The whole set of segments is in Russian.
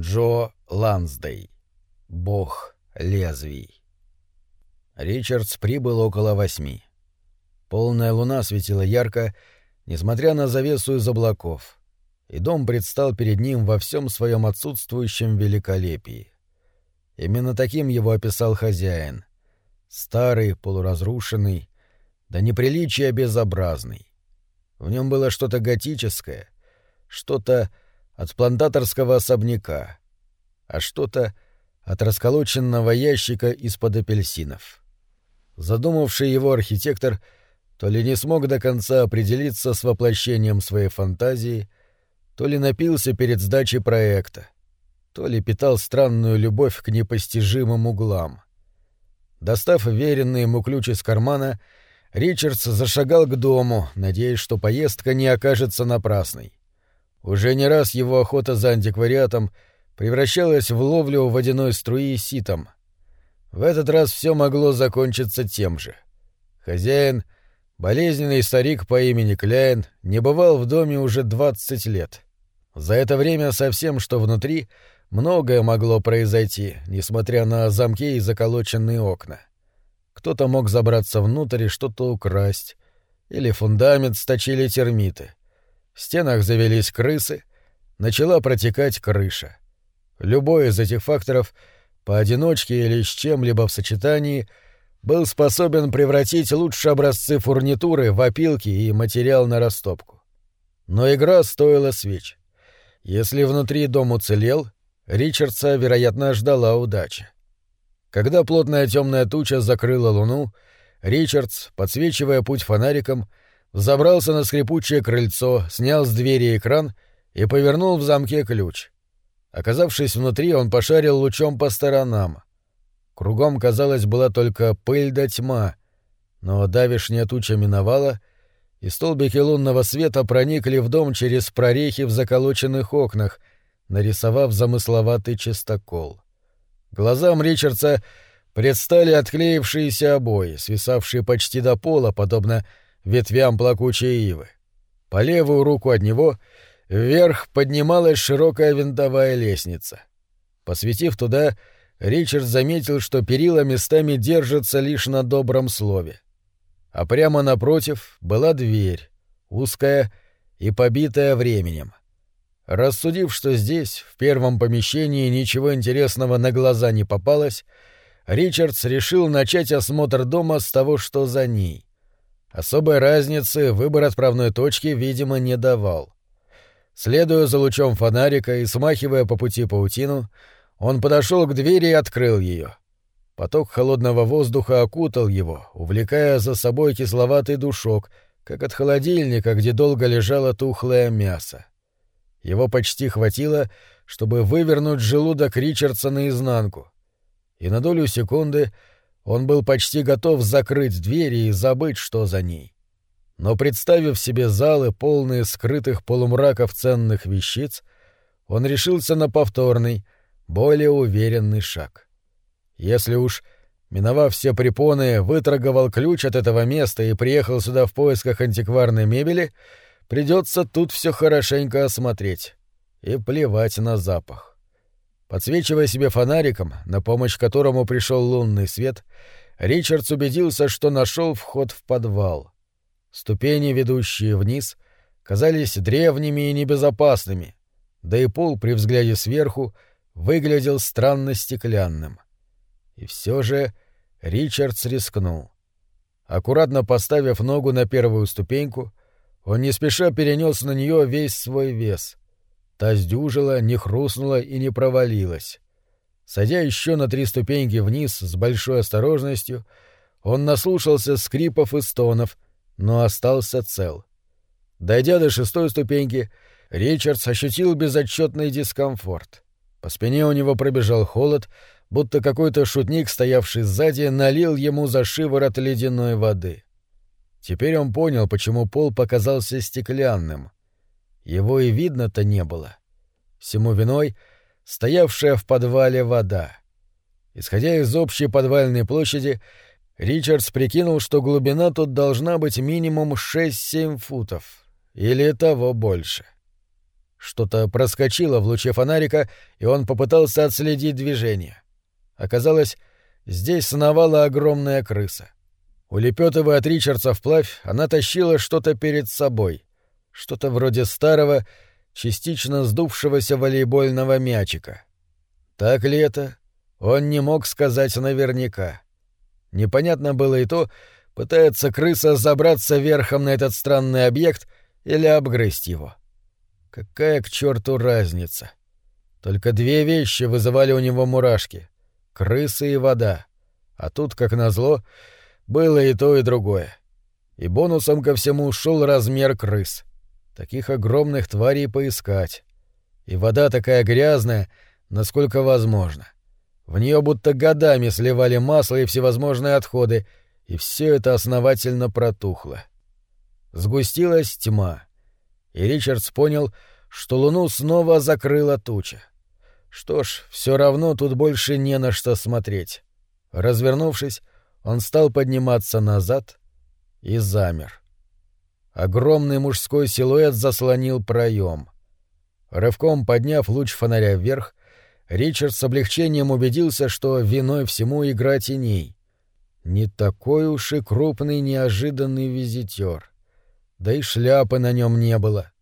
Джо Лансдей. Бог лезвий. Ричардс прибыл около восьми. Полная луна светила ярко, несмотря на завесу из облаков, и дом предстал перед ним во всем своем отсутствующем великолепии. Именно таким его описал хозяин. Старый, полуразрушенный, до неприличия безобразный. В нем было что-то готическое, что-то от плантаторского особняка, а что-то от расколоченного ящика из-под апельсинов. Задумавший его архитектор то ли не смог до конца определиться с воплощением своей фантазии, то ли напился перед сдачей проекта, то ли питал странную любовь к непостижимым углам. Достав веренный ему ключ из кармана, Ричардс зашагал к дому, надеясь, что поездка не окажется напрасной. Уже не раз его охота за антиквариатом превращалась в ловлю водяной струи ситом. В этот раз все могло закончиться тем же. Хозяин, болезненный старик по имени Кляйн, не бывал в доме уже двадцать лет. За это время со всем, что внутри, многое могло произойти, несмотря на замки и заколоченные окна. Кто-то мог забраться внутрь и что-то украсть. Или фундамент сточили термиты. В стенах завелись крысы, начала протекать крыша. Любой из этих факторов, поодиночке или с чем-либо в сочетании, был способен превратить лучшие образцы фурнитуры в опилки и материал на растопку. Но игра стоила свеч. Если внутри дом уцелел, Ричардса, вероятно, ждала удача. Когда плотная темная туча закрыла луну, Ричардс, подсвечивая путь фонариком, забрался на скрипучее крыльцо, снял с двери экран и повернул в замке ключ. Оказавшись внутри, он пошарил лучом по сторонам. Кругом, казалось, была только пыль да тьма, но давишняя туча миновала, и столбики лунного света проникли в дом через прорехи в заколоченных окнах, нарисовав замысловатый чистокол. Глазам Ричардса предстали отклеившиеся обои, свисавшие почти до пола, подобно ветвям плакучей ивы. По левую руку от него вверх поднималась широкая винтовая лестница. Посветив туда, Ричард заметил, что перила местами держатся лишь на добром слове. А прямо напротив была дверь, узкая и побитая временем. Рассудив, что здесь, в первом помещении, ничего интересного на глаза не попалось, Ричардс решил начать осмотр дома с того, что за ней. Особой разницы выбор отправной точки, видимо, не давал. Следуя за лучом фонарика и смахивая по пути паутину, он подошел к двери и открыл ее. Поток холодного воздуха окутал его, увлекая за собой кисловатый душок, как от холодильника, где долго лежало тухлое мясо. Его почти хватило, чтобы вывернуть желудок Ричардса наизнанку. И на долю секунды он был почти готов закрыть двери и забыть, что за ней. Но представив себе залы, полные скрытых полумраков ценных вещиц, он решился на повторный, более уверенный шаг. Если уж, миновав все препоны, выторговал ключ от этого места и приехал сюда в поисках антикварной мебели, придется тут все хорошенько осмотреть и плевать на запах. Подсвечивая себе фонариком, на помощь которому пришел лунный свет, Ричардс убедился, что нашел вход в подвал. Ступени, ведущие вниз, казались древними и небезопасными, да и пол при взгляде сверху выглядел странно стеклянным. И все же Ричардс рискнул. Аккуратно поставив ногу на первую ступеньку, он не спеша перенес на нее весь свой вес, Та сдюжила, не хрустнула и не провалилась. Садя еще на три ступеньки вниз с большой осторожностью, он наслушался скрипов и стонов, но остался цел. Дойдя до шестой ступеньки, Ричардс ощутил безотчетный дискомфорт. По спине у него пробежал холод, будто какой-то шутник, стоявший сзади, налил ему за шиворот ледяной воды. Теперь он понял, почему пол показался стеклянным. Его и видно-то не было. Всему виной стоявшая в подвале вода. Исходя из общей подвальной площади, Ричардс прикинул, что глубина тут должна быть минимум 6-7 футов, или того больше. Что-то проскочило в луче фонарика, и он попытался отследить движение. Оказалось, здесь сновала огромная крыса. Улепетывая от Ричардса вплавь, она тащила что-то перед собой. Что-то вроде старого, частично сдувшегося волейбольного мячика. Так ли это? Он не мог сказать наверняка. Непонятно было и то, пытается крыса забраться верхом на этот странный объект или обгрызть его. Какая к черту разница? Только две вещи вызывали у него мурашки — крыса и вода. А тут, как назло, было и то, и другое. И бонусом ко всему шел размер крыс. Таких огромных тварей поискать. И вода такая грязная, насколько возможно. В нее будто годами сливали масло и всевозможные отходы, и все это основательно протухло. Сгустилась тьма, и Ричардс понял, что луну снова закрыла туча. Что ж, все равно тут больше не на что смотреть. Развернувшись, он стал подниматься назад и замер. Огромный мужской силуэт заслонил проем. Рывком подняв луч фонаря вверх, Ричард с облегчением убедился, что виной всему игра теней. Не такой уж и крупный неожиданный визитер. Да и шляпы на нем не было.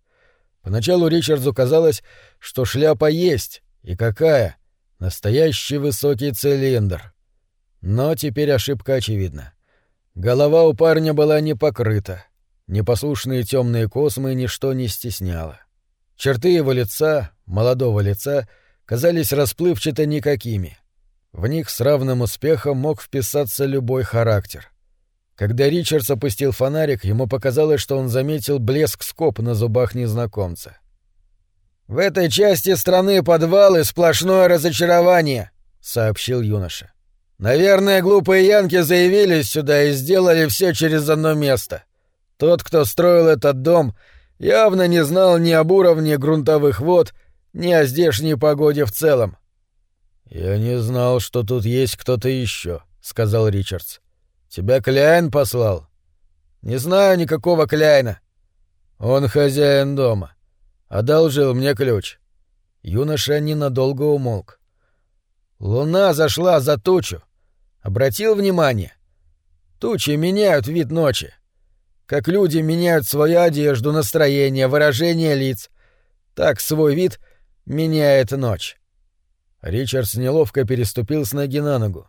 Поначалу Ричарду казалось, что шляпа есть, и какая — настоящий высокий цилиндр. Но теперь ошибка очевидна. Голова у парня была не покрыта. Непослушные темные космы ничто не стесняло. Черты его лица, молодого лица, казались расплывчато никакими. В них с равным успехом мог вписаться любой характер. Когда Ричардс опустил фонарик, ему показалось, что он заметил блеск скоб на зубах незнакомца. «В этой части страны подвалы — сплошное разочарование», — сообщил юноша. Наверное, глупые янки заявились сюда и сделали все через одно место. Тот, кто строил этот дом, явно не знал ни об уровне грунтовых вод, ни о здешней погоде в целом. «Я не знал, что тут есть кто-то еще», — сказал Ричардс. «Тебя Кляйн послал?» «Не знаю никакого Кляйна. Он хозяин дома. Одолжил мне ключ». Юноша ненадолго умолк. «Луна зашла за тучу. Обратил внимание? Тучи меняют вид ночи. Как люди меняют свою одежду, настроение, выражение лиц, так свой вид меняет ночь. Ричардс неловко переступил с ноги на ногу.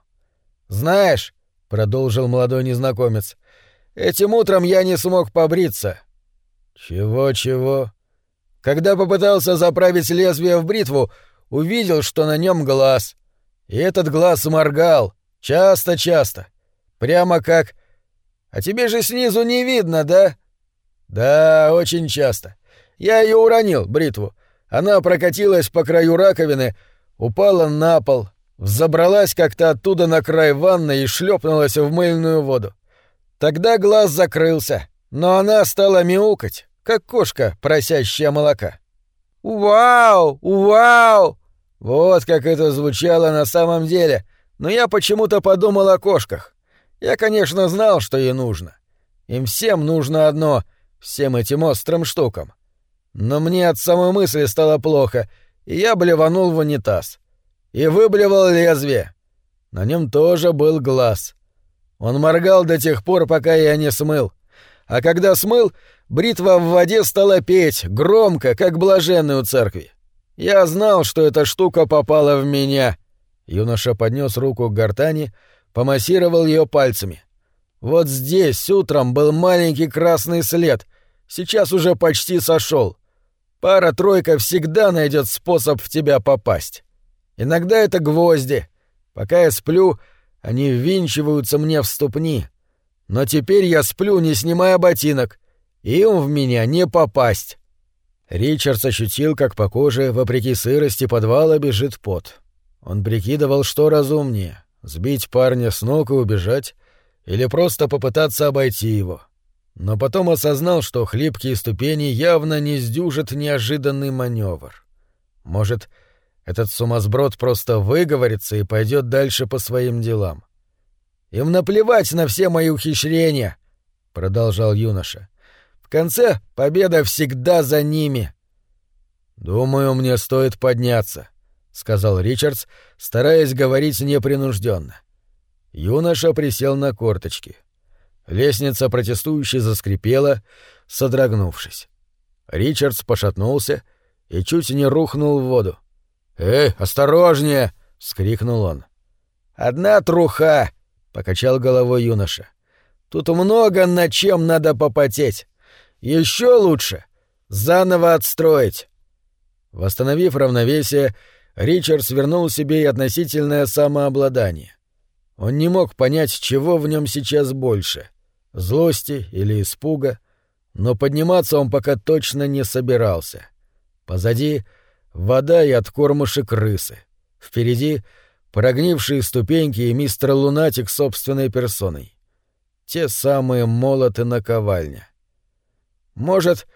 «Знаешь», — продолжил молодой незнакомец, — «этим утром я не смог побриться». «Чего-чего?» Когда попытался заправить лезвие в бритву, увидел, что на нем глаз. И этот глаз моргал, Часто-часто. Прямо как... А тебе же снизу не видно, да? Да, очень часто. Я ее уронил, бритву. Она прокатилась по краю раковины, упала на пол, взобралась как-то оттуда на край ванны и шлепнулась в мыльную воду. Тогда глаз закрылся, но она стала мяукать, как кошка, просящая молока. «Вау! Вау!» Вот как это звучало на самом деле — но я почему-то подумал о кошках. Я, конечно, знал, что ей нужно. Им всем нужно одно, всем этим острым штукам. Но мне от самой мысли стало плохо, и я блеванул в унитаз. И выблевал лезвие. На нем тоже был глаз. Он моргал до тех пор, пока я не смыл. А когда смыл, бритва в воде стала петь, громко, как блаженный у церкви. Я знал, что эта штука попала в меня — Юноша поднес руку к гортани, помассировал ее пальцами. Вот здесь утром был маленький красный след, сейчас уже почти сошел. Пара-тройка всегда найдет способ в тебя попасть. Иногда это гвозди. Пока я сплю, они ввинчиваются мне в ступни. Но теперь я сплю, не снимая ботинок. Им в меня не попасть. Ричардс ощутил, как по коже, вопреки сырости подвала, бежит пот. Он прикидывал, что разумнее — сбить парня с ног и убежать, или просто попытаться обойти его. Но потом осознал, что хлипкие ступени явно не сдюжат неожиданный маневр. Может, этот сумасброд просто выговорится и пойдет дальше по своим делам. «Им наплевать на все мои ухищрения», — продолжал юноша. «В конце победа всегда за ними». «Думаю, мне стоит подняться», — сказал Ричардс, стараясь говорить непринужденно. Юноша присел на корточки. Лестница протестующе заскрипела, содрогнувшись. Ричардс пошатнулся и чуть не рухнул в воду. «Эй, осторожнее!» — вскрикнул он. «Одна труха!» — покачал головой юноша. «Тут много над чем надо попотеть. Еще лучше заново отстроить». Восстановив равновесие, Ричардс вернул себе и относительное самообладание. Он не мог понять, чего в нем сейчас больше — злости или испуга, но подниматься он пока точно не собирался. Позади — вода и откормыши крысы. Впереди — прогнившие ступеньки и мистер Лунатик собственной персоной. Те самые молоты наковальня. «Может,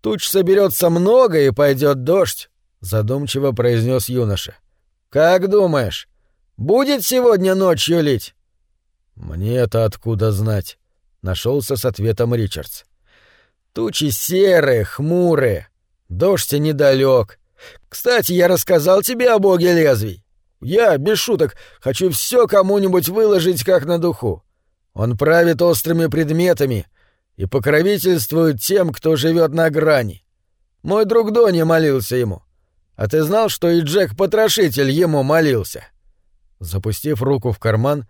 туч соберется много и пойдет дождь?» — задумчиво произнес юноша. «Как думаешь, будет сегодня ночью лить?» «Мне это откуда знать?» — нашелся с ответом Ричардс. «Тучи серые, хмурые, дождь недалек. Кстати, я рассказал тебе о боге лезвий. Я, без шуток, хочу все кому-нибудь выложить как на духу. Он правит острыми предметами и покровительствует тем, кто живет на грани. Мой друг Дони молился ему. А ты знал, что и Джек-потрошитель ему молился?» Запустив руку в карман,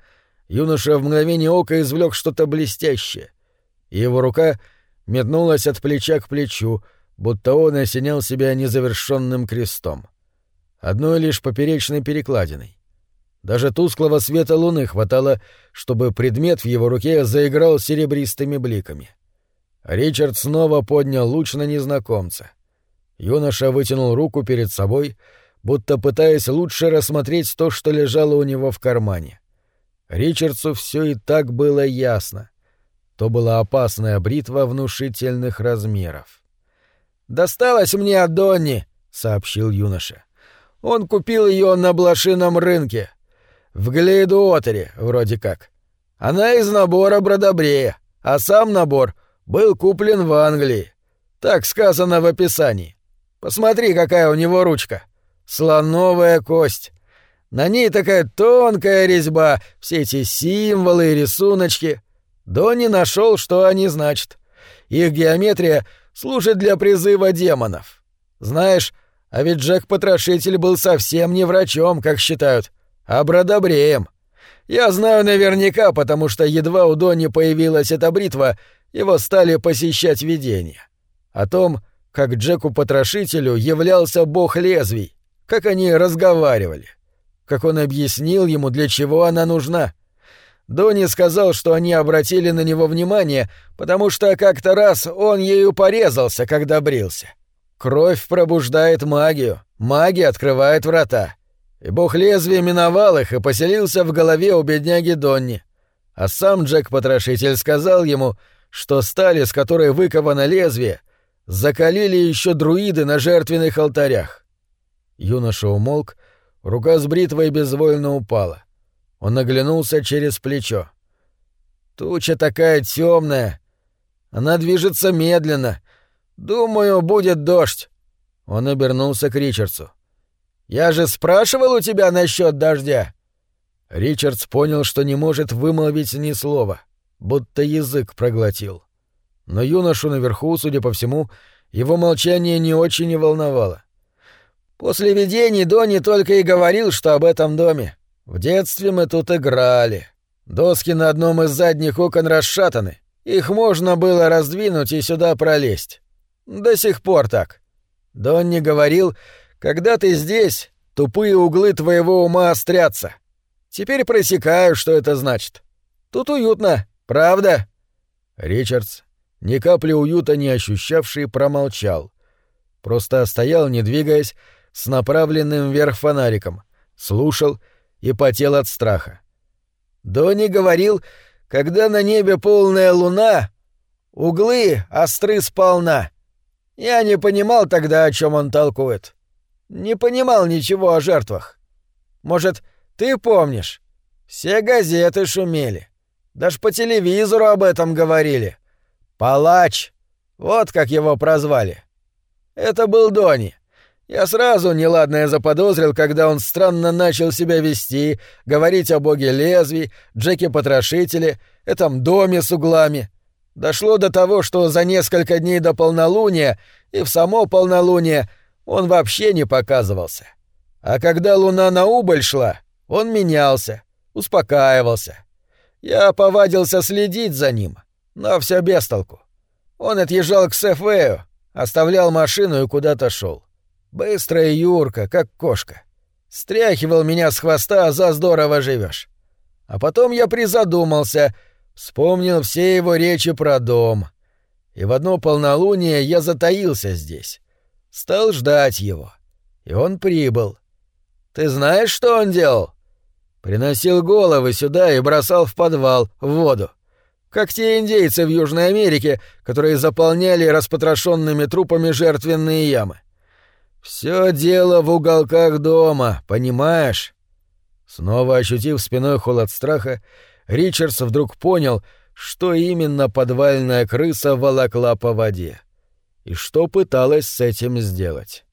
юноша в мгновение ока извлек что-то блестящее. Его рука метнулась от плеча к плечу, будто он осенял себя незавершенным крестом. Одной лишь поперечной перекладиной. Даже тусклого света луны хватало, чтобы предмет в его руке заиграл серебристыми бликами. Ричард снова поднял луч на незнакомца. Юноша вытянул руку перед собой, будто пытаясь лучше рассмотреть то, что лежало у него в кармане. Ричардсу все и так было ясно. То была опасная бритва внушительных размеров. «Досталась мне от Донни», — сообщил юноша. «Он купил ее на блошином рынке. В Глейдуотере, вроде как. Она из набора Бродобрея, а сам набор был куплен в Англии. Так сказано в описании. Посмотри, какая у него ручка. Слоновая кость. На ней такая тонкая резьба, все эти символы и рисуночки. Донни нашел, что они значат. Их геометрия служит для призыва демонов. Знаешь, а ведь Джек-потрошитель был совсем не врачом, как считают а бродобреем. Я знаю наверняка, потому что едва у Донни появилась эта бритва, его стали посещать видения. О том, как Джеку-потрошителю являлся бог лезвий, как они разговаривали, как он объяснил ему, для чего она нужна. Донни сказал, что они обратили на него внимание, потому что как-то раз он ею порезался, когда брился. Кровь пробуждает магию, магия открывает врата. И бог лезвия миновал их и поселился в голове у бедняги Донни. А сам Джек-потрошитель сказал ему, что стали, с которой выковано лезвие, закалили еще друиды на жертвенных алтарях. Юноша умолк, рука с бритвой безвольно упала. Он оглянулся через плечо. Туча такая темная. Она движется медленно. Думаю, будет дождь. Он обернулся к Ричардсу. Я же спрашивал у тебя насчет дождя. Ричардс понял, что не может вымолвить ни слова, будто язык проглотил. Но юношу наверху, судя по всему, его молчание не очень и волновало. После видений Донни только и говорил, что об этом доме. В детстве мы тут играли. Доски на одном из задних окон расшатаны. Их можно было раздвинуть и сюда пролезть. До сих пор так. Донни говорил, когда ты здесь, тупые углы твоего ума острятся. Теперь просекаю, что это значит. Тут уютно, правда?» Ричардс, ни капли уюта не ощущавший, промолчал. Просто стоял, не двигаясь, с направленным вверх фонариком, слушал и потел от страха. Дони говорил, когда на небе полная луна, углы остры сполна. Я не понимал тогда, о чем он толкует не понимал ничего о жертвах. Может, ты помнишь? Все газеты шумели. Даже по телевизору об этом говорили. Палач. Вот как его прозвали. Это был Дони. Я сразу неладное заподозрил, когда он странно начал себя вести, говорить о боге лезвий, Джеке-потрошителе, этом доме с углами. Дошло до того, что за несколько дней до полнолуния и в само полнолуние он вообще не показывался. А когда луна на убыль шла, он менялся, успокаивался. Я повадился следить за ним, но все без толку. Он отъезжал к Сефею, оставлял машину и куда-то шел. Быстрая Юрка, как кошка. Стряхивал меня с хвоста, за здорово живешь. А потом я призадумался, вспомнил все его речи про дом. И в одно полнолуние я затаился здесь. Стал ждать его. И он прибыл. Ты знаешь, что он делал? Приносил головы сюда и бросал в подвал, в воду. Как те индейцы в Южной Америке, которые заполняли распотрошенными трупами жертвенные ямы. Все дело в уголках дома, понимаешь? Снова ощутив спиной холод страха, Ричардс вдруг понял, что именно подвальная крыса волокла по воде. И что пыталась с этим сделать.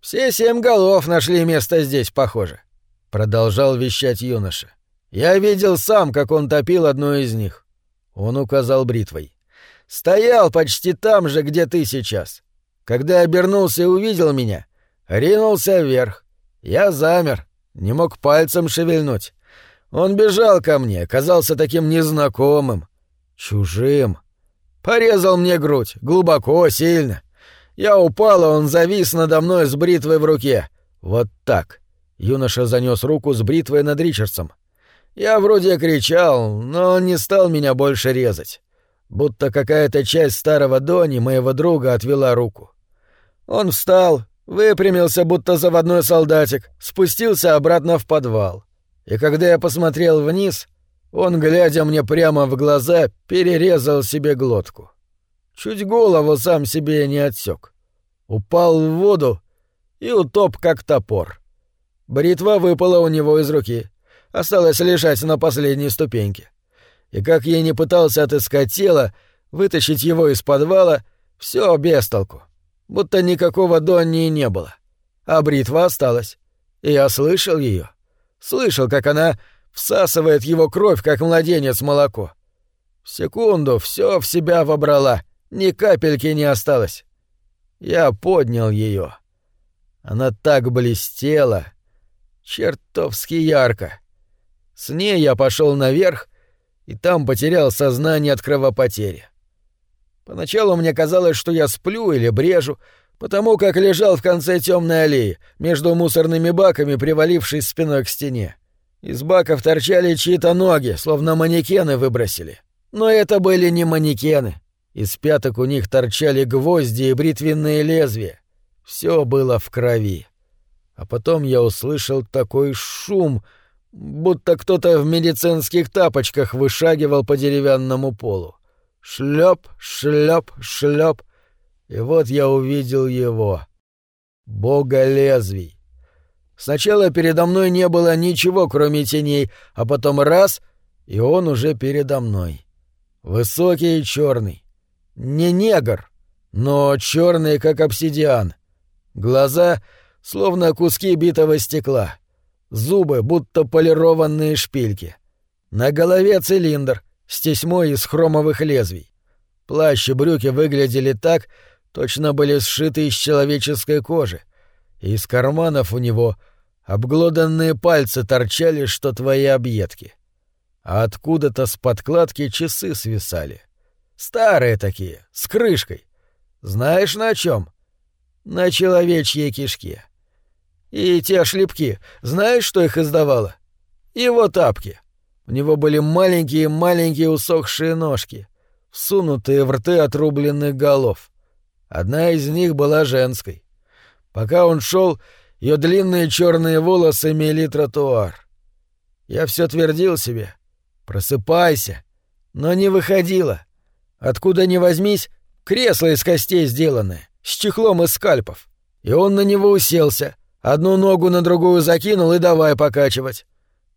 «Все семь голов нашли место здесь, похоже», — продолжал вещать юноша. «Я видел сам, как он топил одну из них». Он указал бритвой. «Стоял почти там же, где ты сейчас. Когда обернулся и увидел меня, ринулся вверх. Я замер, не мог пальцем шевельнуть. Он бежал ко мне, казался таким незнакомым, чужим. Порезал мне грудь, глубоко, сильно. Я упал, а он завис надо мной с бритвой в руке. Вот так. Юноша занёс руку с бритвой над Ричардсом. Я вроде кричал, но он не стал меня больше резать. Будто какая-то часть старого Дони, моего друга, отвела руку. Он встал, выпрямился, будто заводной солдатик, спустился обратно в подвал. И когда я посмотрел вниз, он, глядя мне прямо в глаза, перерезал себе глотку. Чуть голову сам себе не отсек. Упал в воду и утоп, как топор. Бритва выпала у него из руки. Осталось лежать на последней ступеньке. И как я не пытался отыскать тело, вытащить его из подвала, все без толку будто никакого Донни не было. А бритва осталась. И я слышал ее. Слышал, как она всасывает его кровь, как младенец молоко. В секунду все в себя вобрала, ни капельки не осталось. Я поднял ее. Она так блестела, чертовски ярко. С ней я пошел наверх и там потерял сознание от кровопотери. Поначалу мне казалось, что я сплю или брежу, потому как лежал в конце темной аллеи, между мусорными баками, привалившись спиной к стене. Из баков торчали чьи-то ноги, словно манекены выбросили. Но это были не манекены. Из пяток у них торчали гвозди и бритвенные лезвия. Все было в крови. А потом я услышал такой шум, будто кто-то в медицинских тапочках вышагивал по деревянному полу. Шлеп, шлеп, шлеп. И вот я увидел его. Бога лезвий. Сначала передо мной не было ничего, кроме теней, а потом раз — и он уже передо мной. Высокий и черный. Не негр, но черный, как обсидиан. Глаза — словно куски битого стекла. Зубы, будто полированные шпильки. На голове цилиндр, с тесьмой из хромовых лезвий. Плащ и брюки выглядели так, точно были сшиты из человеческой кожи, из карманов у него обглоданные пальцы торчали, что твои объедки. А откуда-то с подкладки часы свисали. Старые такие, с крышкой. Знаешь, на чем? На человечьей кишке. И те шлепки, знаешь, что их издавало? Его тапки. У него были маленькие-маленькие усохшие ножки, всунутые в рты отрубленных голов. Одна из них была женской. Пока он шел, ее длинные черные волосы мели тротуар. Я все твердил себе «Просыпайся!» Но не выходило. Откуда ни возьмись, кресло из костей сделанное, с чехлом из скальпов. И он на него уселся, одну ногу на другую закинул и давай покачивать.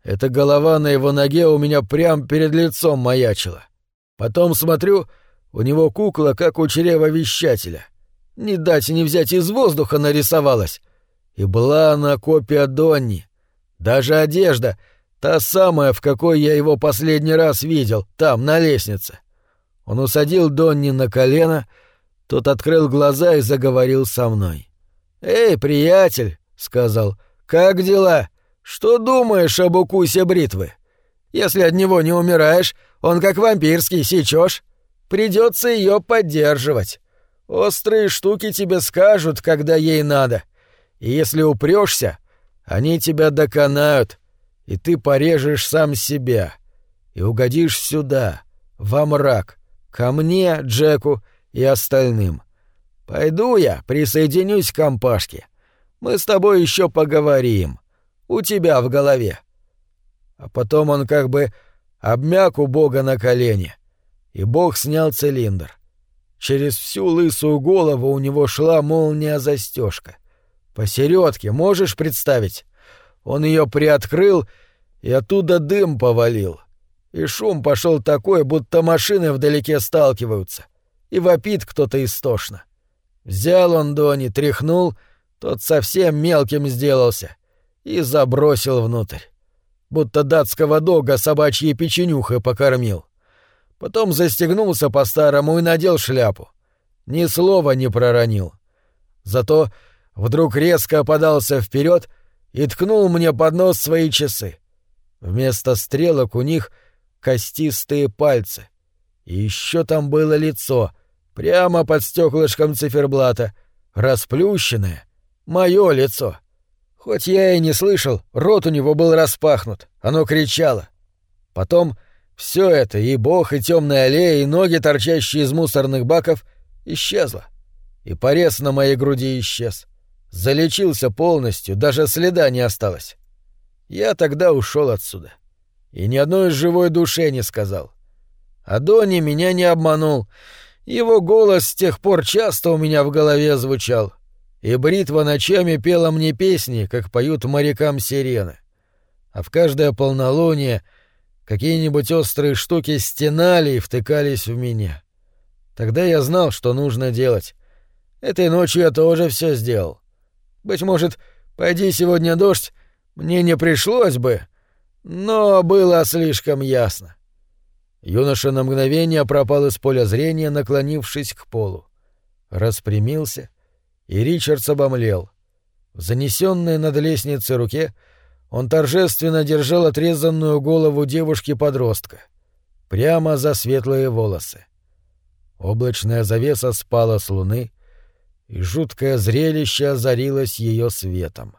Эта голова на его ноге у меня прямо перед лицом маячила. Потом смотрю, у него кукла, как у чрева вещателя. Не дать не взять из воздуха нарисовалась. И была она копия Донни. Даже одежда, та самая, в какой я его последний раз видел, там, на лестнице. Он усадил Донни на колено, тот открыл глаза и заговорил со мной. «Эй, приятель», — сказал, — «как дела? Что думаешь об укусе бритвы? Если от него не умираешь, он как вампирский, сечешь. Придется ее поддерживать. Острые штуки тебе скажут, когда ей надо. И если упрешься, они тебя доконают, и ты порежешь сам себя. И угодишь сюда, во мрак, ко мне, Джеку и остальным. Пойду я, присоединюсь к компашке. Мы с тобой еще поговорим. У тебя в голове. А потом он как бы обмяк у Бога на колени, и Бог снял цилиндр. Через всю лысую голову у него шла молния застежка. Посередке, можешь представить? Он ее приоткрыл, и оттуда дым повалил. И шум пошел такой, будто машины вдалеке сталкиваются. И вопит кто-то истошно. Взял он Дони, тряхнул, тот совсем мелким сделался и забросил внутрь. Будто датского дога собачьей печенюхой покормил. Потом застегнулся по-старому и надел шляпу. Ни слова не проронил. Зато вдруг резко подался вперед и ткнул мне под нос свои часы. Вместо стрелок у них костистые пальцы. И еще там было лицо, прямо под стеклышком циферблата, расплющенное, мое лицо. Хоть я и не слышал, рот у него был распахнут, оно кричало. Потом все это, и бог, и темная аллея, и ноги, торчащие из мусорных баков, исчезло. И порез на моей груди исчез. Залечился полностью, даже следа не осталось. Я тогда ушел отсюда. И ни одной живой душе не сказал. А Дони меня не обманул. Его голос с тех пор часто у меня в голове звучал. И бритва ночами пела мне песни, как поют морякам сирены. А в каждое полнолуние какие-нибудь острые штуки стенали и втыкались в меня. Тогда я знал, что нужно делать. Этой ночью я тоже все сделал. Быть может, пойди сегодня дождь, мне не пришлось бы, но было слишком ясно. Юноша на мгновение пропал из поля зрения, наклонившись к полу. Распрямился, и Ричард обомлел. В занесенной над лестницей руке он торжественно держал отрезанную голову девушки-подростка, прямо за светлые волосы. Облачная завеса спала с луны, и жуткое зрелище озарилось ее светом.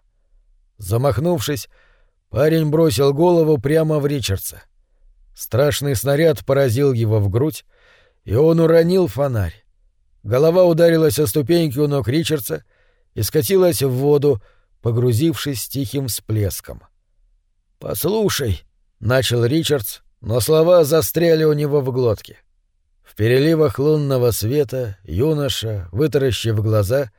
Замахнувшись, парень бросил голову прямо в Ричардса. Страшный снаряд поразил его в грудь, и он уронил фонарь. Голова ударилась о ступеньки у ног Ричардса и скатилась в воду, погрузившись тихим всплеском. «Послушай», — начал Ричардс, но слова застряли у него в глотке. В переливах лунного света юноша, вытаращив глаза,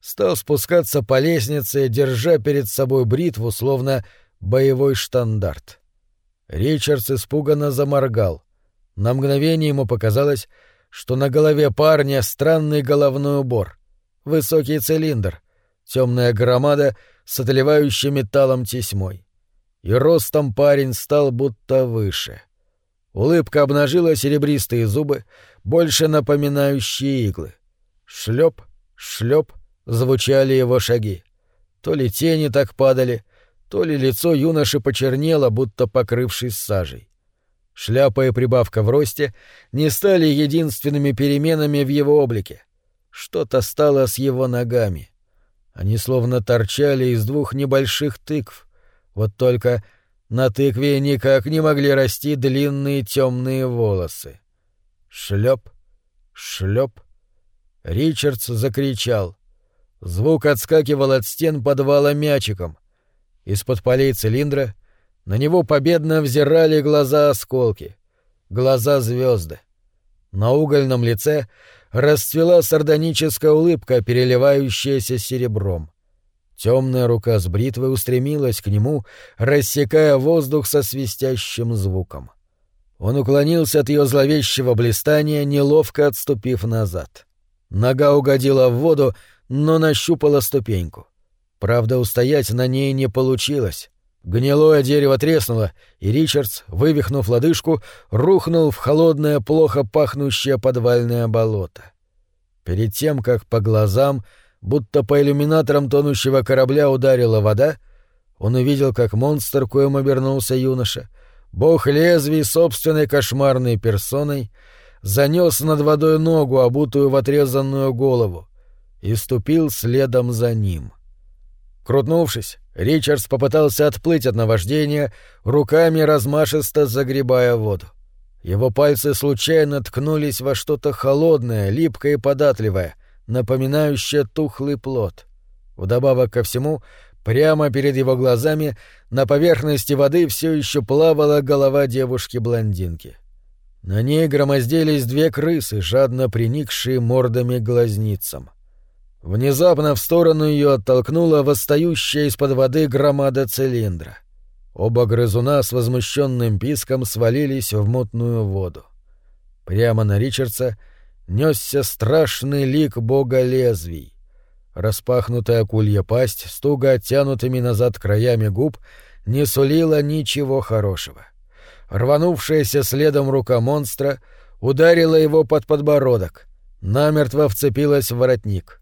стал спускаться по лестнице, держа перед собой бритву, словно боевой штандарт. Ричардс испуганно заморгал. На мгновение ему показалось, что на голове парня странный головной убор, высокий цилиндр, темная громада с отливающей металлом тесьмой. И ростом парень стал будто выше — Улыбка обнажила серебристые зубы, больше напоминающие иглы. Шлеп, шлеп, звучали его шаги. То ли тени так падали, то ли лицо юноши почернело, будто покрывшись сажей. Шляпа и прибавка в росте не стали единственными переменами в его облике. Что-то стало с его ногами. Они словно торчали из двух небольших тыкв. Вот только на тыкве никак не могли расти длинные темные волосы. Шлеп, шлеп. Ричардс закричал. Звук отскакивал от стен подвала мячиком. Из-под полей цилиндра на него победно взирали глаза осколки, глаза звезды. На угольном лице расцвела сардоническая улыбка, переливающаяся серебром. Темная рука с бритвой устремилась к нему, рассекая воздух со свистящим звуком. Он уклонился от ее зловещего блистания, неловко отступив назад. Нога угодила в воду, но нащупала ступеньку. Правда, устоять на ней не получилось. Гнилое дерево треснуло, и Ричардс, вывихнув лодыжку, рухнул в холодное, плохо пахнущее подвальное болото. Перед тем, как по глазам, будто по иллюминаторам тонущего корабля ударила вода, он увидел, как монстр, коим обернулся юноша, бог лезвий собственной кошмарной персоной, занес над водой ногу, обутую в отрезанную голову, и ступил следом за ним. Крутнувшись, Ричардс попытался отплыть от наваждения, руками размашисто загребая воду. Его пальцы случайно ткнулись во что-то холодное, липкое и податливое, напоминающее тухлый плод. Вдобавок ко всему, прямо перед его глазами на поверхности воды все еще плавала голова девушки-блондинки. На ней громоздились две крысы, жадно приникшие мордами к глазницам. Внезапно в сторону ее оттолкнула восстающая из-под воды громада цилиндра. Оба грызуна с возмущенным писком свалились в мутную воду. Прямо на Ричардса несся страшный лик бога лезвий. Распахнутая акулья пасть с туго оттянутыми назад краями губ не сулила ничего хорошего. Рванувшаяся следом рука монстра ударила его под подбородок, намертво вцепилась в воротник —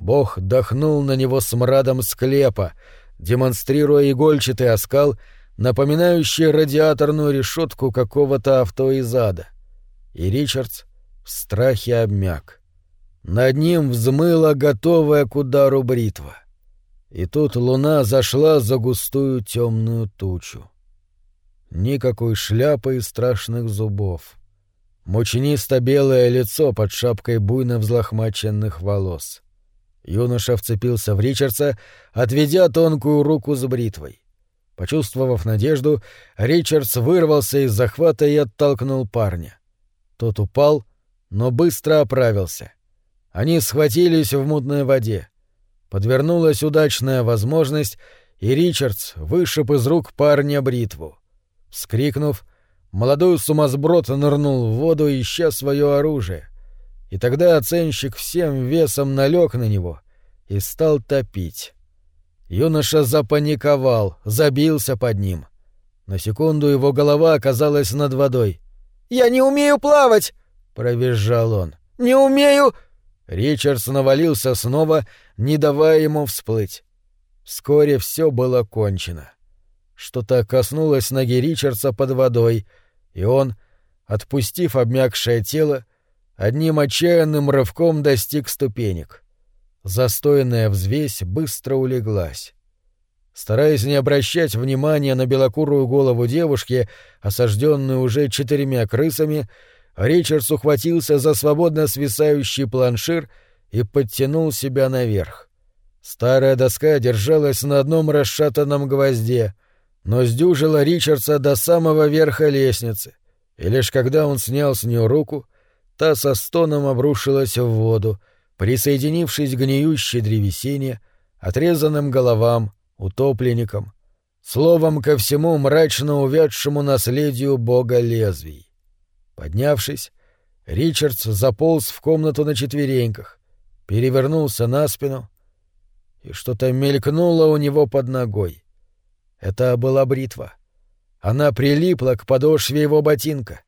Бог дохнул на него смрадом склепа, демонстрируя игольчатый оскал, напоминающий радиаторную решетку какого-то авто из ада. И Ричардс в страхе обмяк. Над ним взмыла готовая к удару бритва. И тут луна зашла за густую темную тучу. Никакой шляпы и страшных зубов. Мучнисто-белое лицо под шапкой буйно взлохмаченных волос. Юноша вцепился в Ричардса, отведя тонкую руку с бритвой. Почувствовав надежду, Ричардс вырвался из захвата и оттолкнул парня. Тот упал, но быстро оправился. Они схватились в мутной воде. Подвернулась удачная возможность, и Ричардс вышиб из рук парня бритву. Вскрикнув, молодой сумасброд нырнул в воду, ища свое оружие и тогда оценщик всем весом налег на него и стал топить. Юноша запаниковал, забился под ним. На секунду его голова оказалась над водой. «Я не умею плавать!» — провизжал он. «Не умею!» Ричардс навалился снова, не давая ему всплыть. Вскоре все было кончено. Что-то коснулось ноги Ричардса под водой, и он, отпустив обмякшее тело, одним отчаянным рывком достиг ступенек. Застойная взвесь быстро улеглась. Стараясь не обращать внимания на белокурую голову девушки, осажденную уже четырьмя крысами, Ричардс ухватился за свободно свисающий планшир и подтянул себя наверх. Старая доска держалась на одном расшатанном гвозде, но сдюжила Ричардса до самого верха лестницы, и лишь когда он снял с нее руку, Та со стоном обрушилась в воду, присоединившись к гниющей древесине, отрезанным головам, утопленникам, словом ко всему мрачно увядшему наследию бога лезвий. Поднявшись, Ричардс заполз в комнату на четвереньках, перевернулся на спину, и что-то мелькнуло у него под ногой. Это была бритва. Она прилипла к подошве его ботинка.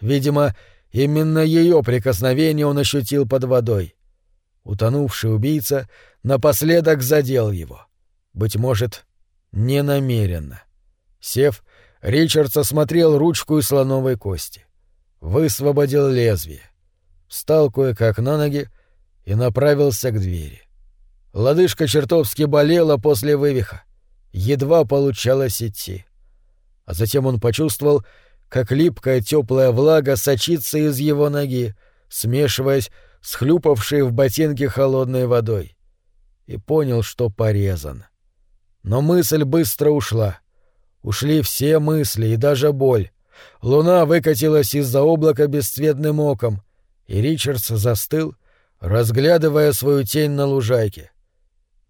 Видимо, Именно ее прикосновение он ощутил под водой. Утонувший убийца напоследок задел его. Быть может, ненамеренно. Сев, Ричардс осмотрел ручку из слоновой кости. Высвободил лезвие. Встал кое-как на ноги и направился к двери. Лодыжка чертовски болела после вывиха. Едва получалось идти. А затем он почувствовал, как липкая теплая влага сочится из его ноги, смешиваясь с хлюпавшей в ботинке холодной водой. И понял, что порезан. Но мысль быстро ушла. Ушли все мысли и даже боль. Луна выкатилась из-за облака бесцветным оком, и Ричардс застыл, разглядывая свою тень на лужайке.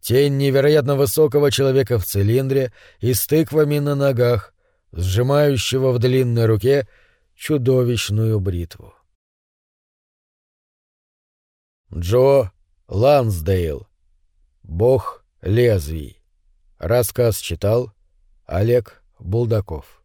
Тень невероятно высокого человека в цилиндре и с тыквами на ногах, сжимающего в длинной руке чудовищную бритву. Джо Лансдейл. Бог лезвий. Рассказ читал Олег Булдаков.